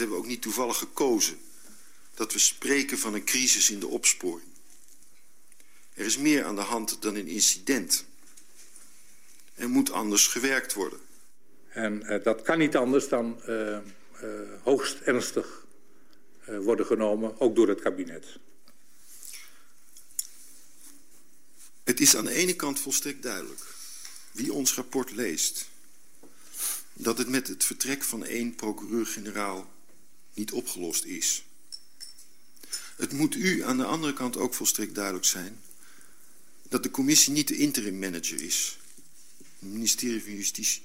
hebben we ook niet toevallig gekozen... dat we spreken van een crisis in de opsporing. Er is meer aan de hand dan een incident. Er moet anders gewerkt worden. En uh, dat kan niet anders dan uh, uh, hoogst ernstig worden genomen, ook door het kabinet. Het is aan de ene kant volstrekt duidelijk, wie ons rapport leest... dat het met het vertrek van één procureur-generaal niet opgelost is. Het moet u aan de andere kant ook volstrekt duidelijk zijn... dat de commissie niet de interim manager is. Het ministerie van Justitie.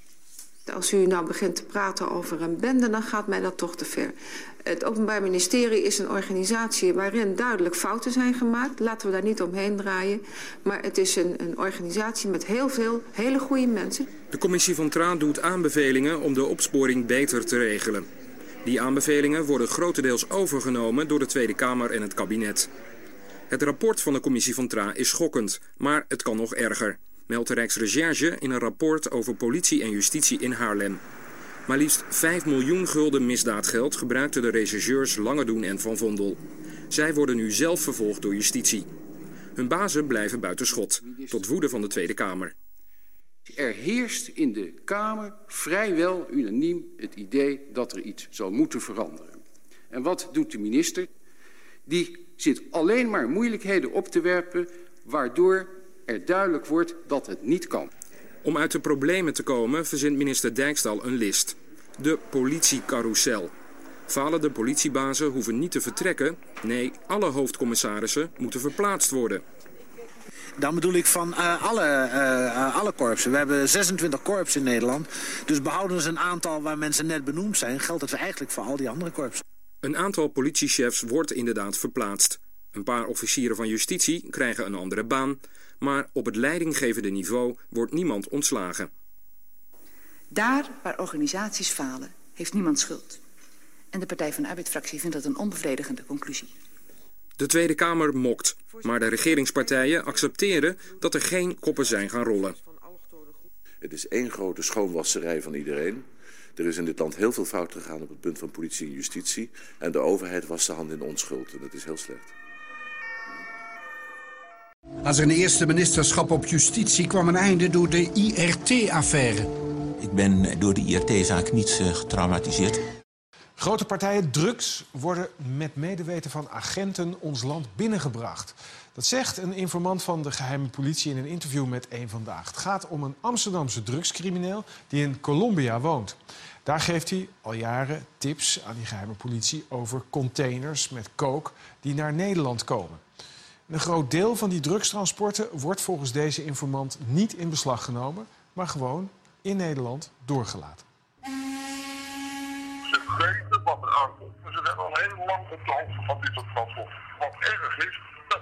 Als u nou begint te praten over een bende, dan gaat mij dat toch te ver. Het Openbaar Ministerie is een organisatie waarin duidelijk fouten zijn gemaakt. Laten we daar niet omheen draaien. Maar het is een, een organisatie met heel veel hele goede mensen. De commissie van Traan doet aanbevelingen om de opsporing beter te regelen. Die aanbevelingen worden grotendeels overgenomen door de Tweede Kamer en het kabinet. Het rapport van de commissie van Tra is schokkend, maar het kan nog erger meldt de Rijksrecherche in een rapport over politie en justitie in Haarlem. Maar liefst 5 miljoen gulden misdaadgeld gebruikten de rechercheurs Langedoen en Van Vondel. Zij worden nu zelf vervolgd door justitie. Hun bazen blijven buiten schot, tot woede van de Tweede Kamer. Er heerst in de Kamer vrijwel unaniem het idee dat er iets zal moeten veranderen. En wat doet de minister? Die zit alleen maar moeilijkheden op te werpen... waardoor er duidelijk wordt dat het niet kan. Om uit de problemen te komen verzint minister Dijkstal een list. De politiecarousel. Falende politiebazen hoeven niet te vertrekken. Nee, alle hoofdcommissarissen moeten verplaatst worden. Dan bedoel ik van uh, alle, uh, alle korpsen. We hebben 26 korpsen in Nederland. Dus behouden ze een aantal waar mensen net benoemd zijn... geldt het eigenlijk voor al die andere korpsen. Een aantal politiechefs wordt inderdaad verplaatst. Een paar officieren van justitie krijgen een andere baan maar op het leidinggevende niveau wordt niemand ontslagen. Daar waar organisaties falen, heeft niemand schuld. En de Partij van de Arbeid-fractie vindt dat een onbevredigende conclusie. De Tweede Kamer mokt, maar de regeringspartijen accepteren dat er geen koppen zijn gaan rollen. Het is één grote schoonwasserij van iedereen. Er is in dit land heel veel fout gegaan op het punt van politie en justitie. En de overheid was de hand in onschuld. En dat is heel slecht. Aan zijn eerste ministerschap op justitie kwam een einde door de IRT-affaire. Ik ben door de IRT-zaak niet uh, getraumatiseerd. Grote partijen drugs worden met medeweten van agenten ons land binnengebracht. Dat zegt een informant van de geheime politie in een interview met Eén Vandaag. Het gaat om een Amsterdamse drugscrimineel die in Colombia woont. Daar geeft hij al jaren tips aan die geheime politie over containers met coke die naar Nederland komen. Een groot deel van die drugstransporten wordt volgens deze informant niet in beslag genomen, maar gewoon in Nederland doorgelaten. Ze weten wat er aankomt. Ze zijn al heel lang op de hoogte van dit soort transport. Wat erg is, dat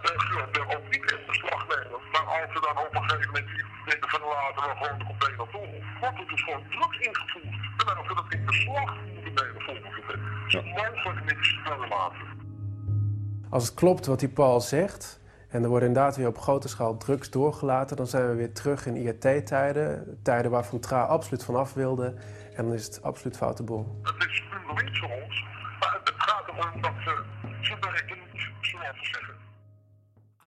de ook niet in beslag nemen. Maar als ze dan op een gegeven moment denken van laten we gewoon de container toe, wordt er dus gewoon drugs ingevoerd. Terwijl ze dat in beslag moeten nemen volgens de wet. Ze mogen niks laten. Als het klopt wat die Paul zegt, en er worden inderdaad weer op grote schaal drugs doorgelaten, dan zijn we weer terug in IRT-tijden. Tijden waar Van Tra absoluut vanaf wilde. En dan is het absoluut foute. Het is puur voor ons, maar het gaat erom dat ze, ze werken niet, zoals ze zeggen.